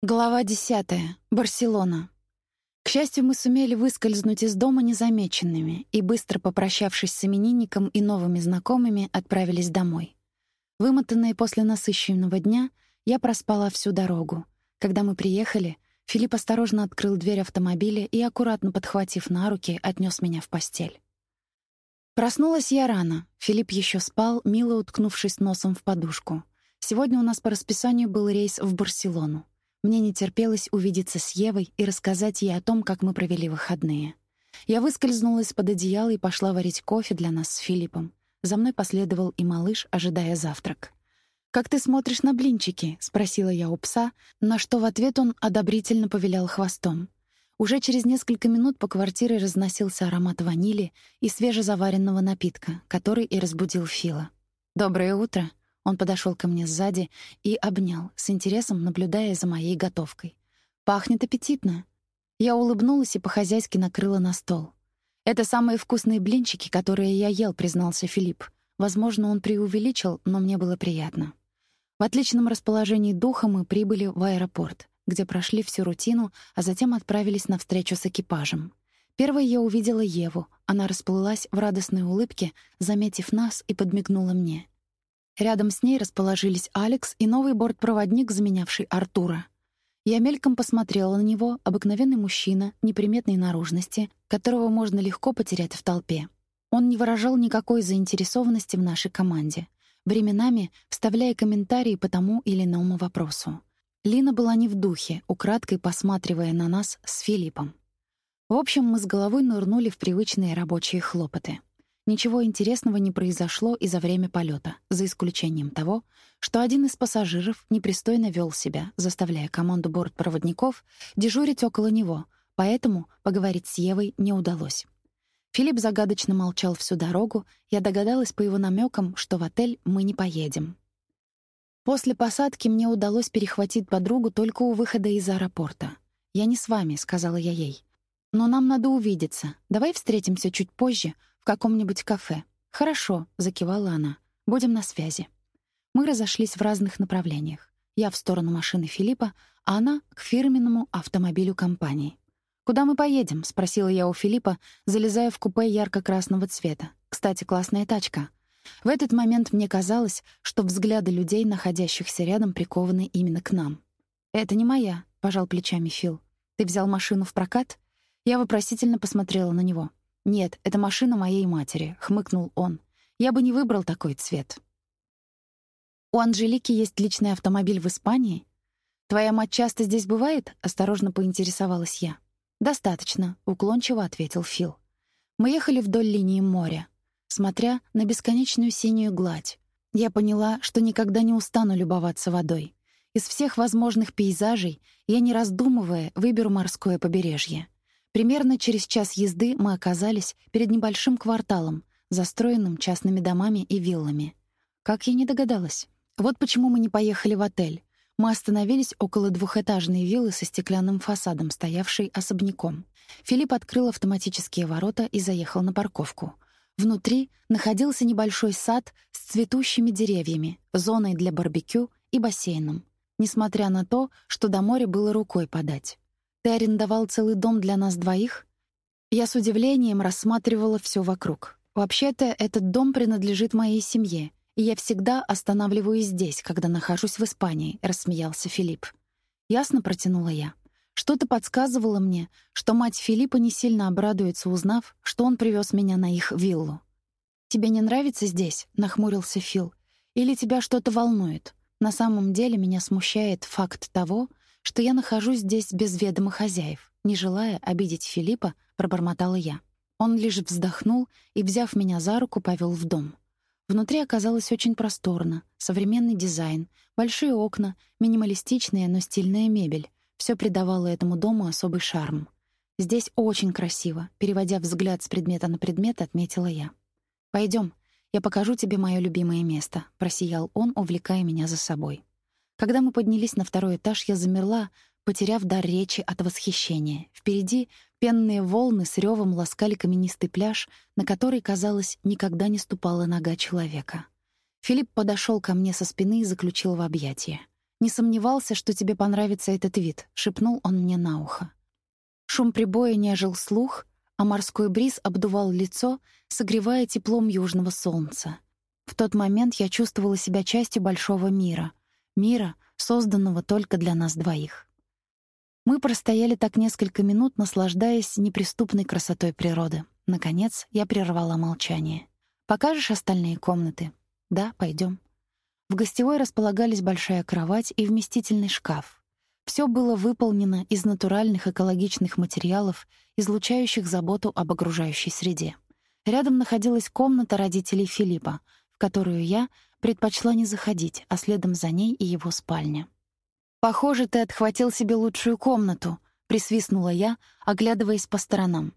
Глава 10. Барселона. К счастью, мы сумели выскользнуть из дома незамеченными и, быстро попрощавшись с именинником и новыми знакомыми, отправились домой. Вымотанная после насыщенного дня, я проспала всю дорогу. Когда мы приехали, Филипп осторожно открыл дверь автомобиля и, аккуратно подхватив на руки, отнес меня в постель. Проснулась я рано. Филипп еще спал, мило уткнувшись носом в подушку. Сегодня у нас по расписанию был рейс в Барселону. Мне не терпелось увидеться с Евой и рассказать ей о том, как мы провели выходные. Я выскользнула из-под одеяла и пошла варить кофе для нас с Филиппом. За мной последовал и малыш, ожидая завтрак. «Как ты смотришь на блинчики?» — спросила я у пса, на что в ответ он одобрительно повилял хвостом. Уже через несколько минут по квартире разносился аромат ванили и свежезаваренного напитка, который и разбудил Фила. «Доброе утро», он подошел ко мне сзади и обнял, с интересом наблюдая за моей готовкой. «Пахнет аппетитно». Я улыбнулась и по-хозяйски накрыла на стол. «Это самые вкусные блинчики, которые я ел», — признался Филипп. Возможно, он преувеличил, но мне было приятно. В отличном расположении духа мы прибыли в аэропорт, где прошли всю рутину, а затем отправились на встречу с экипажем. Первой я увидела Еву. Она расплылась в радостной улыбке, заметив нас и подмигнула мне. Рядом с ней расположились Алекс и новый бортпроводник, заменявший Артура. Я мельком посмотрела на него, обыкновенный мужчина, неприметной наружности, которого можно легко потерять в толпе. Он не выражал никакой заинтересованности в нашей команде, временами вставляя комментарии по тому или иному вопросу. Лина была не в духе, украдкой посматривая на нас с Филиппом. В общем, мы с головой нырнули в привычные рабочие хлопоты. Ничего интересного не произошло и за время полета, за исключением того, что один из пассажиров непристойно вел себя, заставляя команду бортпроводников дежурить около него, поэтому поговорить с Евой не удалось. Филипп загадочно молчал всю дорогу, я догадалась по его намекам, что в отель мы не поедем. После посадки мне удалось перехватить подругу только у выхода из аэропорта. «Я не с вами», — сказала я ей. «Но нам надо увидеться. Давай встретимся чуть позже, каком-нибудь кафе». «Хорошо», — закивала она. «Будем на связи». Мы разошлись в разных направлениях. Я в сторону машины Филиппа, а она — к фирменному автомобилю компании. «Куда мы поедем?» — спросила я у Филиппа, залезая в купе ярко-красного цвета. «Кстати, классная тачка». В этот момент мне казалось, что взгляды людей, находящихся рядом, прикованы именно к нам. «Это не моя», — пожал плечами Фил. «Ты взял машину в прокат?» Я вопросительно посмотрела на него. «Нет, это машина моей матери», — хмыкнул он. «Я бы не выбрал такой цвет». «У Анжелики есть личный автомобиль в Испании?» «Твоя мать часто здесь бывает?» — осторожно поинтересовалась я. «Достаточно», — уклончиво ответил Фил. Мы ехали вдоль линии моря, смотря на бесконечную синюю гладь. Я поняла, что никогда не устану любоваться водой. Из всех возможных пейзажей я, не раздумывая, выберу морское побережье. Примерно через час езды мы оказались перед небольшим кварталом, застроенным частными домами и виллами. Как я не догадалась. Вот почему мы не поехали в отель. Мы остановились около двухэтажной виллы со стеклянным фасадом, стоявшей особняком. Филипп открыл автоматические ворота и заехал на парковку. Внутри находился небольшой сад с цветущими деревьями, зоной для барбекю и бассейном, несмотря на то, что до моря было рукой подать. Ты арендовал целый дом для нас двоих? Я с удивлением рассматривала все вокруг. Вообще-то этот дом принадлежит моей семье, и я всегда останавливаюсь здесь, когда нахожусь в Испании, рассмеялся Филипп. Ясно протянула я. Что-то подсказывало мне, что мать Филиппа не сильно обрадуется, узнав, что он привез меня на их виллу. «Тебе не нравится здесь?» — нахмурился Фил. «Или тебя что-то волнует? На самом деле меня смущает факт того, что я нахожусь здесь без ведома хозяев. Не желая обидеть Филиппа, пробормотала я. Он лишь вздохнул и, взяв меня за руку, повел в дом. Внутри оказалось очень просторно. Современный дизайн, большие окна, минималистичная, но стильная мебель. Все придавало этому дому особый шарм. «Здесь очень красиво», — переводя взгляд с предмета на предмет, отметила я. Пойдем, я покажу тебе мое любимое место», — просиял он, увлекая меня за собой. Когда мы поднялись на второй этаж, я замерла, потеряв дар речи от восхищения. Впереди пенные волны с ревом ласкали каменистый пляж, на который, казалось, никогда не ступала нога человека. Филипп подошел ко мне со спины и заключил в объятия. «Не сомневался, что тебе понравится этот вид», — шепнул он мне на ухо. Шум прибоя нежил слух, а морской бриз обдувал лицо, согревая теплом южного солнца. В тот момент я чувствовала себя частью большого мира, мира, созданного только для нас двоих. Мы простояли так несколько минут, наслаждаясь неприступной красотой природы. Наконец, я прервала молчание. «Покажешь остальные комнаты?» «Да, пойдем. В гостевой располагались большая кровать и вместительный шкаф. Все было выполнено из натуральных экологичных материалов, излучающих заботу об окружающей среде. Рядом находилась комната родителей Филиппа, в которую я предпочла не заходить, а следом за ней и его спальня. «Похоже, ты отхватил себе лучшую комнату», — присвистнула я, оглядываясь по сторонам.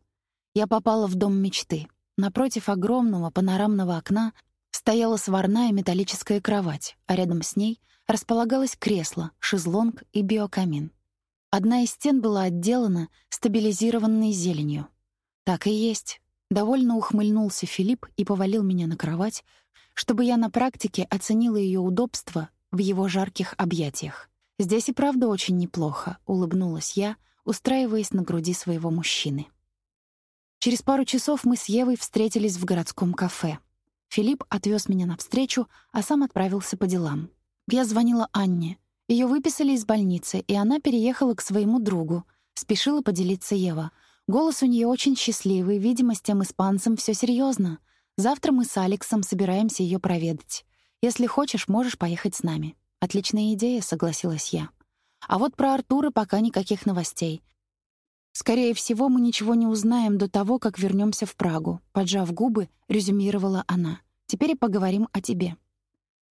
Я попала в дом мечты. Напротив огромного панорамного окна стояла сварная металлическая кровать, а рядом с ней располагалось кресло, шезлонг и биокамин. Одна из стен была отделана стабилизированной зеленью. Так и есть. Довольно ухмыльнулся Филипп и повалил меня на кровать, чтобы я на практике оценила ее удобство в его жарких объятиях. «Здесь и правда очень неплохо», — улыбнулась я, устраиваясь на груди своего мужчины. Через пару часов мы с Евой встретились в городском кафе. Филипп отвез меня навстречу, а сам отправился по делам. Я звонила Анне. Ее выписали из больницы, и она переехала к своему другу. Спешила поделиться Ева. Голос у нее очень счастливый, видимо, с тем испанцем все серьезно. Завтра мы с Алексом собираемся ее проведать. Если хочешь, можешь поехать с нами. Отличная идея, согласилась я. А вот про Артура пока никаких новостей. Скорее всего, мы ничего не узнаем до того, как вернемся в Прагу, поджав губы, резюмировала она. Теперь и поговорим о тебе.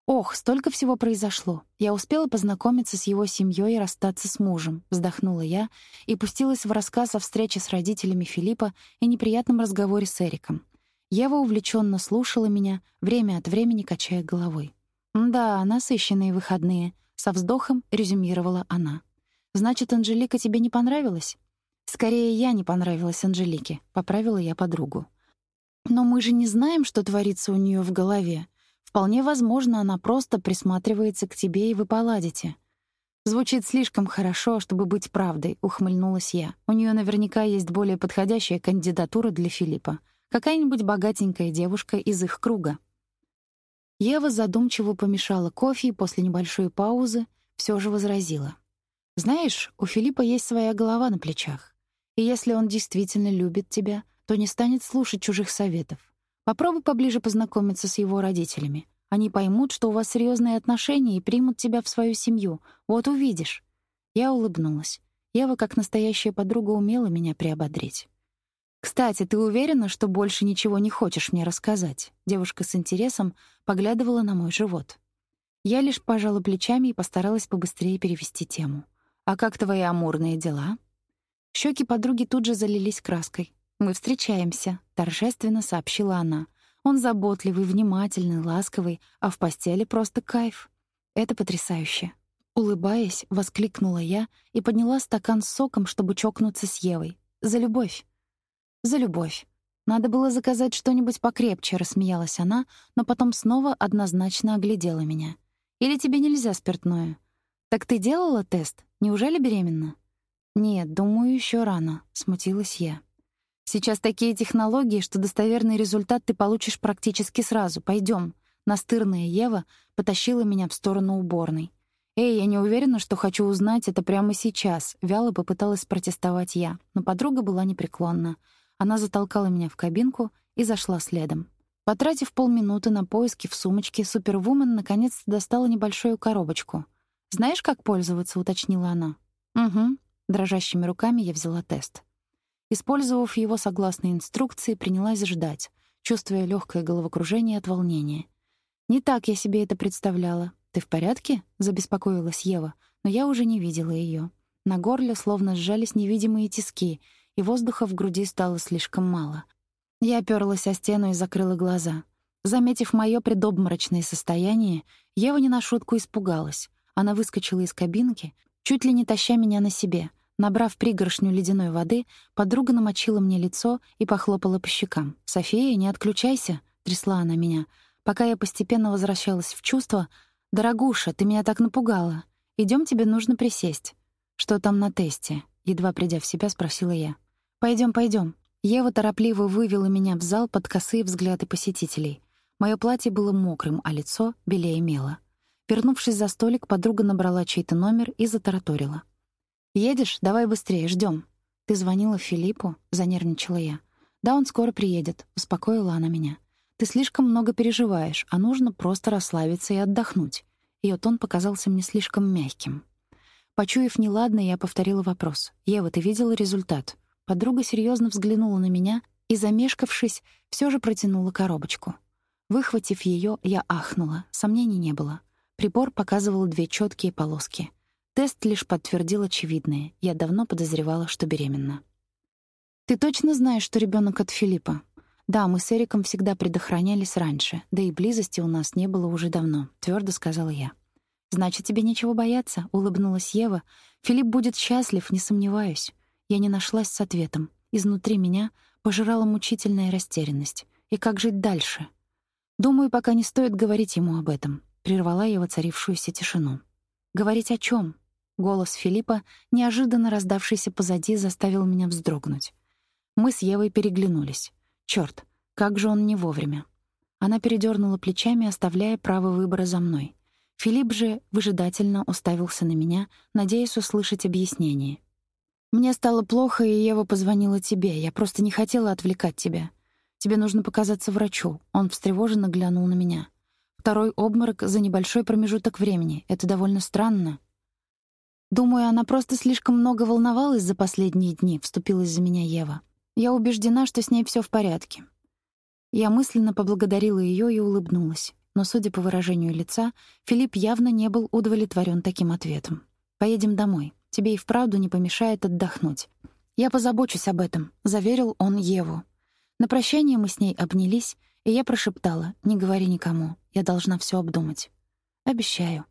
Ох, столько всего произошло. Я успела познакомиться с его семьей и расстаться с мужем, вздохнула я и пустилась в рассказ о встрече с родителями Филиппа и неприятном разговоре с Эриком. Ева увлеченно слушала меня, время от времени качая головой. «Да, насыщенные выходные», — со вздохом резюмировала она. «Значит, Анжелика тебе не понравилась?» «Скорее, я не понравилась Анжелике», — поправила я подругу. «Но мы же не знаем, что творится у нее в голове. Вполне возможно, она просто присматривается к тебе, и вы поладите». «Звучит слишком хорошо, чтобы быть правдой», — ухмыльнулась я. «У нее наверняка есть более подходящая кандидатура для Филиппа. Какая-нибудь богатенькая девушка из их круга». Ева задумчиво помешала кофе и после небольшой паузы все же возразила. «Знаешь, у Филиппа есть своя голова на плечах. И если он действительно любит тебя, то не станет слушать чужих советов. Попробуй поближе познакомиться с его родителями. Они поймут, что у вас серьезные отношения и примут тебя в свою семью. Вот увидишь». Я улыбнулась. Ева, как настоящая подруга, умела меня приободрить. «Кстати, ты уверена, что больше ничего не хочешь мне рассказать?» Девушка с интересом поглядывала на мой живот. Я лишь пожала плечами и постаралась побыстрее перевести тему. «А как твои амурные дела?» Щеки подруги тут же залились краской. «Мы встречаемся», — торжественно сообщила она. «Он заботливый, внимательный, ласковый, а в постели просто кайф. Это потрясающе». Улыбаясь, воскликнула я и подняла стакан с соком, чтобы чокнуться с Евой. «За любовь!» За любовь. Надо было заказать что-нибудь покрепче, рассмеялась она, но потом снова однозначно оглядела меня. Или тебе нельзя спиртное? Так ты делала тест? Неужели беременна? Нет, думаю, еще рано, смутилась я. Сейчас такие технологии, что достоверный результат ты получишь практически сразу. Пойдем. Настырная Ева потащила меня в сторону уборной. «Эй, я не уверена, что хочу узнать это прямо сейчас», — вяло попыталась протестовать я, но подруга была непреклонна. Она затолкала меня в кабинку и зашла следом. Потратив полминуты на поиски в сумочке, Супервумен наконец-то достала небольшую коробочку. «Знаешь, как пользоваться?» — уточнила она. «Угу». Дрожащими руками я взяла тест. Использовав его согласно инструкции, принялась ждать, чувствуя легкое головокружение от волнения. «Не так я себе это представляла. Ты в порядке?» — забеспокоилась Ева, но я уже не видела ее. На горле словно сжались невидимые тиски — и воздуха в груди стало слишком мало. Я оперлась о стену и закрыла глаза. Заметив моё предобморочное состояние, Ева не на шутку испугалась. Она выскочила из кабинки, чуть ли не таща меня на себе. Набрав пригоршню ледяной воды, подруга намочила мне лицо и похлопала по щекам. «София, не отключайся», — трясла она меня. Пока я постепенно возвращалась в чувство, «Дорогуша, ты меня так напугала. Идем, тебе нужно присесть». «Что там на тесте?» — едва придя в себя, спросила я. Пойдем, пойдем. Ева торопливо вывела меня в зал под косые взгляды посетителей. Мое платье было мокрым, а лицо белее мела. Вернувшись за столик, подруга набрала чей-то номер и затараторила. «Едешь? Давай быстрее, ждем. «Ты звонила Филиппу?» — занервничала я. «Да, он скоро приедет», — успокоила она меня. «Ты слишком много переживаешь, а нужно просто расслабиться и отдохнуть». Ее тон показался мне слишком мягким. Почуяв неладное, я повторила вопрос. «Ева, ты видела результат?» Подруга серьезно взглянула на меня и, замешкавшись, все же протянула коробочку. Выхватив ее, я ахнула. Сомнений не было. Прибор показывал две четкие полоски. Тест лишь подтвердил очевидное. Я давно подозревала, что беременна. «Ты точно знаешь, что ребенок от Филиппа?» «Да, мы с Эриком всегда предохранялись раньше, да и близости у нас не было уже давно», — твердо сказала я. «Значит, тебе нечего бояться», — улыбнулась Ева. «Филипп будет счастлив, не сомневаюсь». Я не нашлась с ответом. Изнутри меня пожирала мучительная растерянность. И как жить дальше? Думаю, пока не стоит говорить ему об этом. Прервала я воцарившуюся тишину. Говорить о чем? Голос Филиппа, неожиданно раздавшийся позади, заставил меня вздрогнуть. Мы с Евой переглянулись. Черт, как же он не вовремя. Она передернула плечами, оставляя право выбора за мной. Филипп же выжидательно уставился на меня, надеясь услышать объяснение. «Мне стало плохо, и Ева позвонила тебе. Я просто не хотела отвлекать тебя. Тебе нужно показаться врачу». Он встревоженно глянул на меня. «Второй обморок за небольшой промежуток времени. Это довольно странно». «Думаю, она просто слишком много волновалась за последние дни», — вступилась за меня Ева. «Я убеждена, что с ней все в порядке». Я мысленно поблагодарила ее и улыбнулась но, судя по выражению лица, Филипп явно не был удовлетворен таким ответом. «Поедем домой. Тебе и вправду не помешает отдохнуть. Я позабочусь об этом», — заверил он Еву. На прощание мы с ней обнялись, и я прошептала, «Не говори никому, я должна все обдумать». «Обещаю».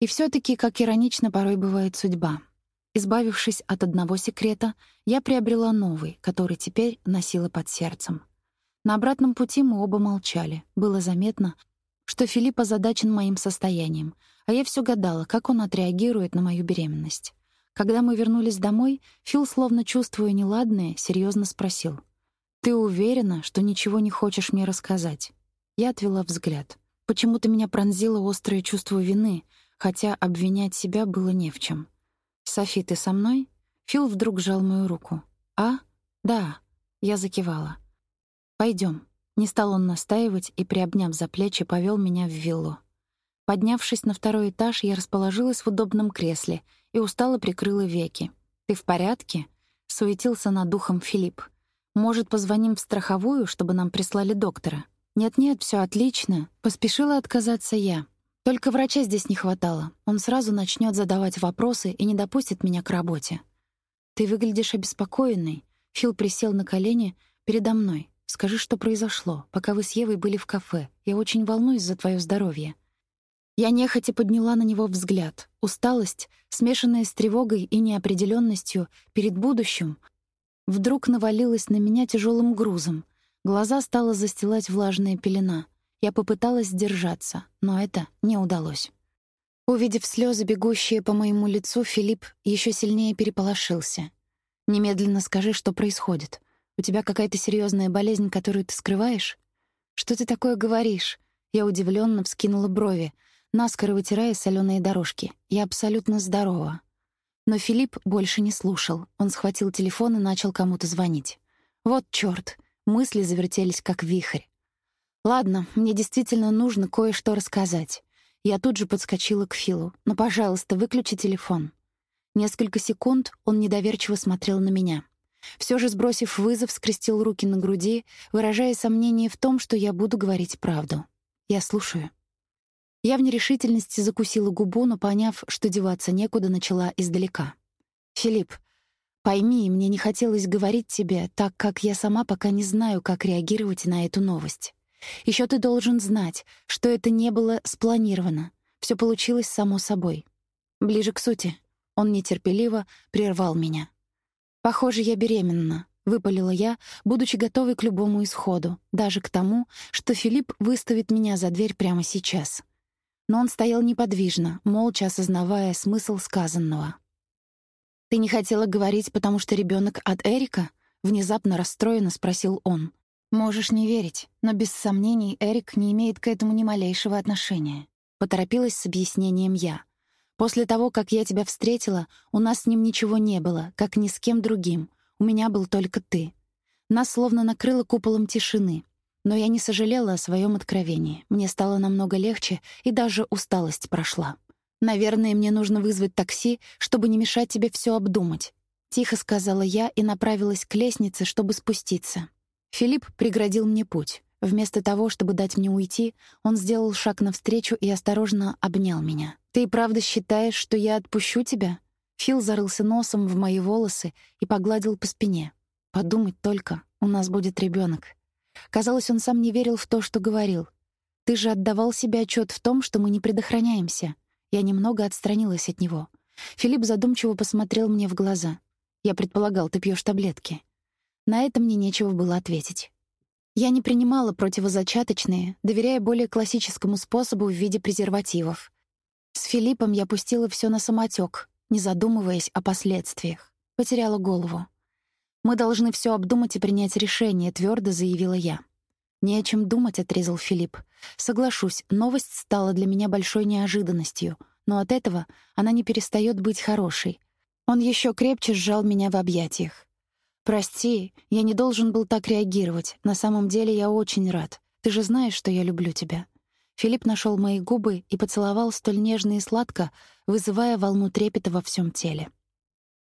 И все таки как иронично порой бывает судьба. Избавившись от одного секрета, я приобрела новый, который теперь носила под сердцем. На обратном пути мы оба молчали. Было заметно, что Филипп озадачен моим состоянием, а я все гадала, как он отреагирует на мою беременность. Когда мы вернулись домой, Фил, словно чувствуя неладное, серьезно спросил. «Ты уверена, что ничего не хочешь мне рассказать?» Я отвела взгляд. Почему-то меня пронзило острое чувство вины, хотя обвинять себя было не в чем. «Софи, ты со мной?» Фил вдруг сжал мою руку. «А? Да». Я закивала. Пойдем. Не стал он настаивать и, приобняв за плечи, повел меня в виллу. Поднявшись на второй этаж, я расположилась в удобном кресле и устало прикрыла веки. «Ты в порядке?» — суетился над духом Филипп. «Может, позвоним в страховую, чтобы нам прислали доктора?» «Нет-нет, все отлично», — поспешила отказаться я. Только врача здесь не хватало. Он сразу начнет задавать вопросы и не допустит меня к работе. «Ты выглядишь обеспокоенной». Фил присел на колени передо мной. Скажи, что произошло, пока вы с Евой были в кафе. Я очень волнуюсь за твое здоровье». Я нехотя подняла на него взгляд. Усталость, смешанная с тревогой и неопределенностью перед будущим, вдруг навалилась на меня тяжелым грузом. Глаза стала застилать влажная пелена. Я попыталась сдержаться, но это не удалось. Увидев слезы, бегущие по моему лицу, Филипп еще сильнее переполошился. «Немедленно скажи, что происходит. У тебя какая-то серьезная болезнь, которую ты скрываешь? Что ты такое говоришь? Я удивленно вскинула брови, наскоро вытирая соленые дорожки. Я абсолютно здорова. Но Филипп больше не слушал. Он схватил телефон и начал кому-то звонить. Вот чёрт, мысли завертелись как вихрь. Ладно, мне действительно нужно кое-что рассказать. Я тут же подскочила к Филу. «Ну, пожалуйста, выключи телефон». Несколько секунд он недоверчиво смотрел на меня. Все же, сбросив вызов, скрестил руки на груди, выражая сомнение в том, что я буду говорить правду. «Я слушаю». Я в нерешительности закусила губу, но, поняв, что деваться некуда, начала издалека. «Филипп, пойми, мне не хотелось говорить тебе, так как я сама пока не знаю, как реагировать на эту новость. Еще ты должен знать, что это не было спланировано. Все получилось само собой. Ближе к сути. Он нетерпеливо прервал меня. «Похоже, я беременна», — выпалила я, будучи готовой к любому исходу, даже к тому, что Филипп выставит меня за дверь прямо сейчас. Но он стоял неподвижно, молча осознавая смысл сказанного. «Ты не хотела говорить, потому что ребенок от Эрика?» — внезапно расстроенно спросил он. «Можешь не верить, но без сомнений Эрик не имеет к этому ни малейшего отношения». Поторопилась с объяснением я. «После того, как я тебя встретила, у нас с ним ничего не было, как ни с кем другим. У меня был только ты. Нас словно накрыло куполом тишины. Но я не сожалела о своем откровении. Мне стало намного легче, и даже усталость прошла. «Наверное, мне нужно вызвать такси, чтобы не мешать тебе все обдумать», — тихо сказала я и направилась к лестнице, чтобы спуститься. Филипп преградил мне путь. Вместо того, чтобы дать мне уйти, он сделал шаг навстречу и осторожно обнял меня. «Ты и правда считаешь, что я отпущу тебя?» Фил зарылся носом в мои волосы и погладил по спине. «Подумать только, у нас будет ребенок. Казалось, он сам не верил в то, что говорил. «Ты же отдавал себе отчет в том, что мы не предохраняемся». Я немного отстранилась от него. Филипп задумчиво посмотрел мне в глаза. «Я предполагал, ты пьешь таблетки». На это мне нечего было ответить. Я не принимала противозачаточные, доверяя более классическому способу в виде презервативов. С Филиппом я пустила все на самотек, не задумываясь о последствиях. Потеряла голову. «Мы должны все обдумать и принять решение», — твердо заявила я. «Не о чем думать», — отрезал Филипп. «Соглашусь, новость стала для меня большой неожиданностью, но от этого она не перестает быть хорошей». Он еще крепче сжал меня в объятиях. «Прости, я не должен был так реагировать. На самом деле я очень рад. Ты же знаешь, что я люблю тебя». Филипп нашел мои губы и поцеловал столь нежно и сладко, вызывая волну трепета во всем теле.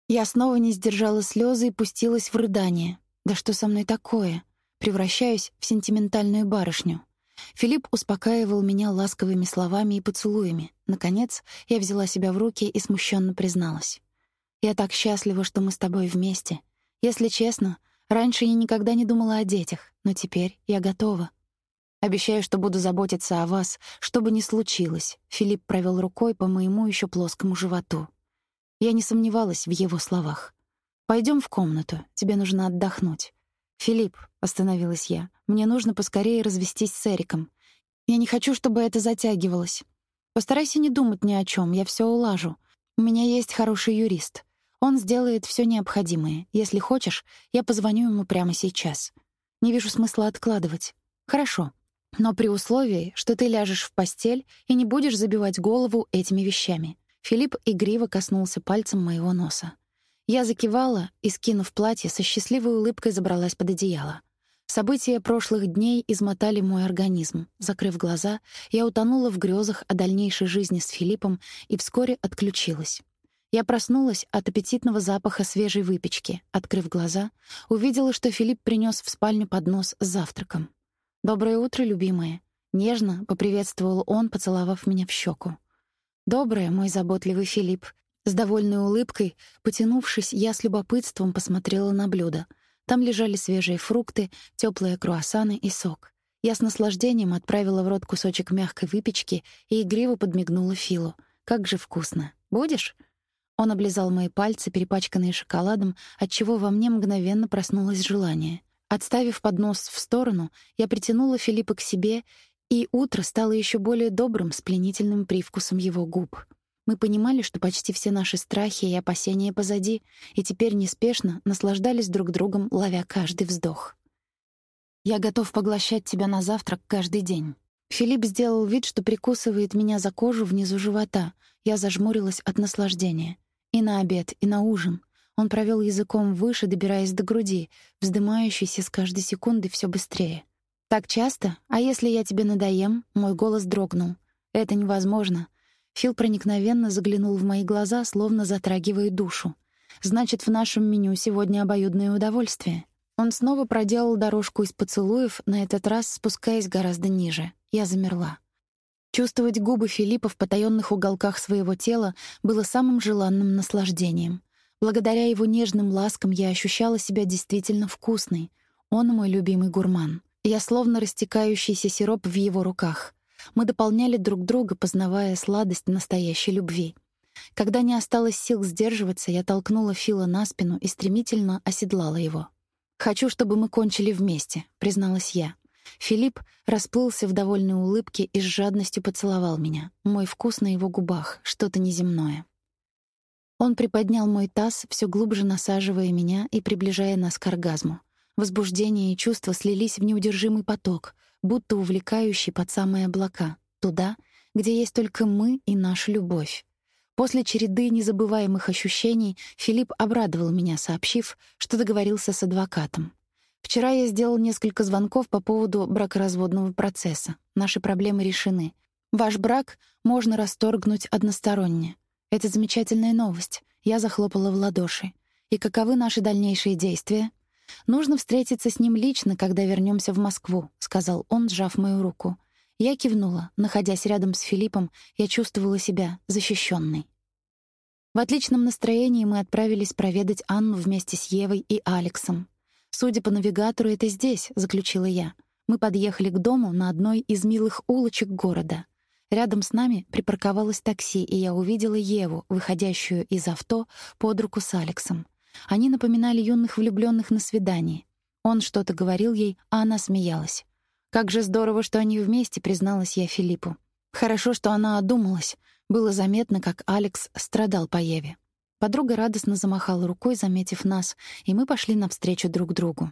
Я снова не сдержала слезы и пустилась в рыдание. «Да что со мной такое?» Превращаюсь в сентиментальную барышню. Филипп успокаивал меня ласковыми словами и поцелуями. Наконец, я взяла себя в руки и смущенно призналась. «Я так счастлива, что мы с тобой вместе. Если честно, раньше я никогда не думала о детях, но теперь я готова. Обещаю, что буду заботиться о вас, что бы ни случилось. Филипп провел рукой по моему еще плоскому животу. Я не сомневалась в его словах. Пойдем в комнату, тебе нужно отдохнуть. Филипп, остановилась я. Мне нужно поскорее развестись с Эриком. Я не хочу, чтобы это затягивалось. Постарайся не думать ни о чем, я все улажу. У меня есть хороший юрист. Он сделает все необходимое. Если хочешь, я позвоню ему прямо сейчас. Не вижу смысла откладывать. Хорошо. Но при условии, что ты ляжешь в постель и не будешь забивать голову этими вещами. Филипп игриво коснулся пальцем моего носа. Я закивала и, скинув платье, со счастливой улыбкой забралась под одеяло. События прошлых дней измотали мой организм. Закрыв глаза, я утонула в грезах о дальнейшей жизни с Филиппом и вскоре отключилась. Я проснулась от аппетитного запаха свежей выпечки. Открыв глаза, увидела, что Филипп принес в спальню поднос с завтраком. «Доброе утро, любимая!» Нежно поприветствовал он, поцеловав меня в щеку. «Доброе, мой заботливый Филипп!» С довольной улыбкой, потянувшись, я с любопытством посмотрела на блюдо. Там лежали свежие фрукты, теплые круассаны и сок. Я с наслаждением отправила в рот кусочек мягкой выпечки и игриво подмигнула Филу. «Как же вкусно! Будешь?» Он облизал мои пальцы, перепачканные шоколадом, отчего во мне мгновенно проснулось желание. Отставив поднос в сторону, я притянула Филиппа к себе, и утро стало еще более добрым с пленительным привкусом его губ. Мы понимали, что почти все наши страхи и опасения позади, и теперь неспешно наслаждались друг другом, ловя каждый вздох. «Я готов поглощать тебя на завтрак каждый день». Филипп сделал вид, что прикусывает меня за кожу внизу живота. Я зажмурилась от наслаждения. И на обед, и на ужин. Он провел языком выше, добираясь до груди, вздымающейся с каждой секунды все быстрее. «Так часто? А если я тебе надоем?» Мой голос дрогнул. «Это невозможно». Фил проникновенно заглянул в мои глаза, словно затрагивая душу. «Значит, в нашем меню сегодня обоюдное удовольствие». Он снова проделал дорожку из поцелуев, на этот раз спускаясь гораздо ниже. Я замерла. Чувствовать губы Филиппа в потаённых уголках своего тела было самым желанным наслаждением. Благодаря его нежным ласкам я ощущала себя действительно вкусной. Он мой любимый гурман. Я словно растекающийся сироп в его руках. Мы дополняли друг друга, познавая сладость настоящей любви. Когда не осталось сил сдерживаться, я толкнула Фила на спину и стремительно оседлала его. «Хочу, чтобы мы кончили вместе», — призналась я. Филипп расплылся в довольной улыбке и с жадностью поцеловал меня. Мой вкус на его губах, что-то неземное. Он приподнял мой таз, все глубже насаживая меня и приближая нас к оргазму. Возбуждение и чувства слились в неудержимый поток, будто увлекающий под самые облака, туда, где есть только мы и наша любовь. После череды незабываемых ощущений Филипп обрадовал меня, сообщив, что договорился с адвокатом. Вчера я сделал несколько звонков по поводу бракоразводного процесса. Наши проблемы решены. Ваш брак можно расторгнуть односторонне. Это замечательная новость. Я захлопала в ладоши. И каковы наши дальнейшие действия? Нужно встретиться с ним лично, когда вернемся в Москву, сказал он, сжав мою руку. Я кивнула. Находясь рядом с Филиппом, я чувствовала себя защищенной. В отличном настроении мы отправились проведать Анну вместе с Евой и Алексом. Судя по навигатору, это здесь, заключила я. Мы подъехали к дому на одной из милых улочек города. Рядом с нами припарковалось такси, и я увидела Еву, выходящую из авто под руку с Алексом. Они напоминали юных влюбленных на свидании. Он что-то говорил ей, а она смеялась. Как же здорово, что они вместе, призналась я Филиппу. Хорошо, что она одумалась. Было заметно, как Алекс страдал по Еве. Подруга радостно замахала рукой, заметив нас, и мы пошли навстречу друг другу.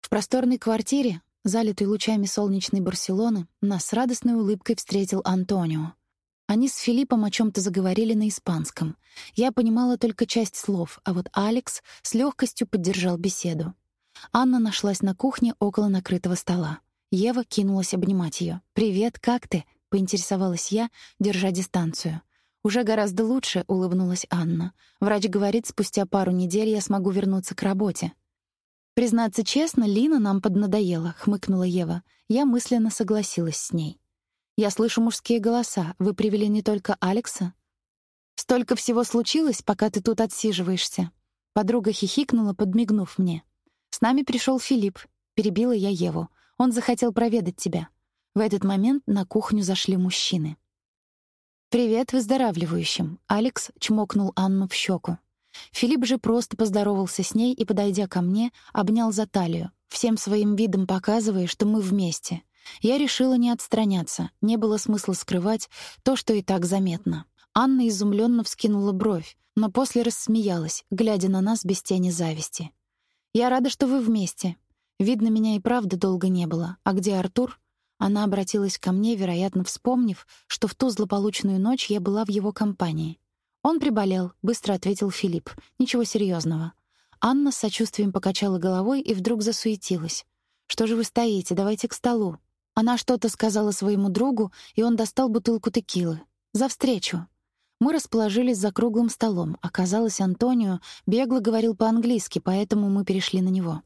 В просторной квартире залитой лучами солнечной Барселоны, нас с радостной улыбкой встретил Антонио. Они с Филиппом о чем то заговорили на испанском. Я понимала только часть слов, а вот Алекс с легкостью поддержал беседу. Анна нашлась на кухне около накрытого стола. Ева кинулась обнимать ее. «Привет, как ты?» — поинтересовалась я, держа дистанцию. «Уже гораздо лучше», — улыбнулась Анна. «Врач говорит, спустя пару недель я смогу вернуться к работе». «Признаться честно, Лина нам поднадоела», — хмыкнула Ева. Я мысленно согласилась с ней. «Я слышу мужские голоса. Вы привели не только Алекса?» «Столько всего случилось, пока ты тут отсиживаешься». Подруга хихикнула, подмигнув мне. «С нами пришел Филипп», — перебила я Еву. «Он захотел проведать тебя». В этот момент на кухню зашли мужчины. «Привет выздоравливающим», — Алекс чмокнул Анну в щеку. Филипп же просто поздоровался с ней и, подойдя ко мне, обнял за талию, всем своим видом показывая, что мы вместе. Я решила не отстраняться, не было смысла скрывать то, что и так заметно. Анна изумленно вскинула бровь, но после рассмеялась, глядя на нас без тени зависти. «Я рада, что вы вместе. Видно, меня и правда долго не было. А где Артур?» Она обратилась ко мне, вероятно, вспомнив, что в ту злополучную ночь я была в его компании. «Он приболел», — быстро ответил Филипп. «Ничего серьезного. Анна с сочувствием покачала головой и вдруг засуетилась. «Что же вы стоите? Давайте к столу». Она что-то сказала своему другу, и он достал бутылку текилы. «За встречу». Мы расположились за круглым столом. Оказалось, Антонио бегло говорил по-английски, поэтому мы перешли на него.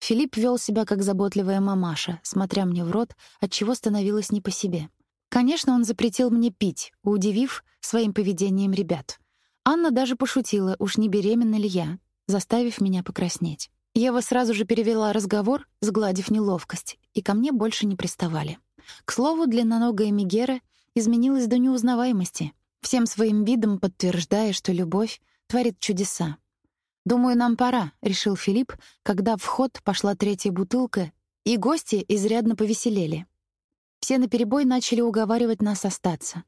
Филипп вел себя как заботливая мамаша, смотря мне в рот, от чего становилось не по себе. Конечно, он запретил мне пить, удивив своим поведением ребят. Анна даже пошутила, уж не беременна ли я, заставив меня покраснеть. Ева сразу же перевела разговор, сгладив неловкость, и ко мне больше не приставали. К слову, длинноногая Мегера изменилась до неузнаваемости, всем своим видом подтверждая, что любовь творит чудеса. «Думаю, нам пора», — решил Филипп, когда в ход пошла третья бутылка, и гости изрядно повеселели. Все наперебой начали уговаривать нас остаться.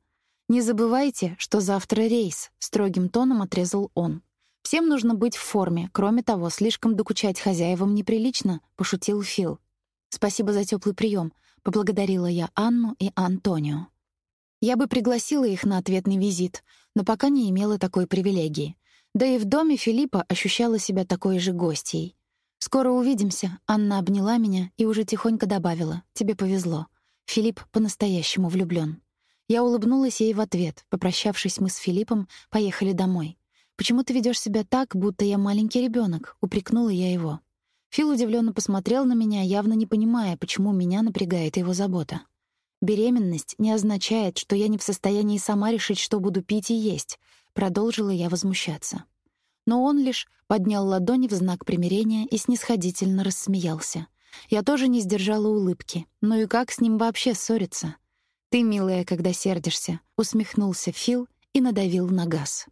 «Не забывайте, что завтра рейс», — строгим тоном отрезал он. «Всем нужно быть в форме. Кроме того, слишком докучать хозяевам неприлично», — пошутил Фил. «Спасибо за теплый прием», — поблагодарила я Анну и Антонио. Я бы пригласила их на ответный визит, но пока не имела такой привилегии. Да и в доме Филиппа ощущала себя такой же гостьей. «Скоро увидимся», — Анна обняла меня и уже тихонько добавила. «Тебе повезло. Филипп по-настоящему влюблён. Я улыбнулась ей в ответ. Попрощавшись мы с Филиппом, поехали домой. «Почему ты ведёшь себя так, будто я маленький ребёнок?» — упрекнула я его. Фил удивлённо посмотрел на меня, явно не понимая, почему меня напрягает его забота. «Беременность не означает, что я не в состоянии сама решить, что буду пить и есть», — продолжила я возмущаться. Но он лишь поднял ладони в знак примирения и снисходительно рассмеялся. Я тоже не сдержала улыбки. Ну и как с ним вообще ссориться? «Ты, милая, когда сердишься», — усмехнулся Фил и надавил на газ.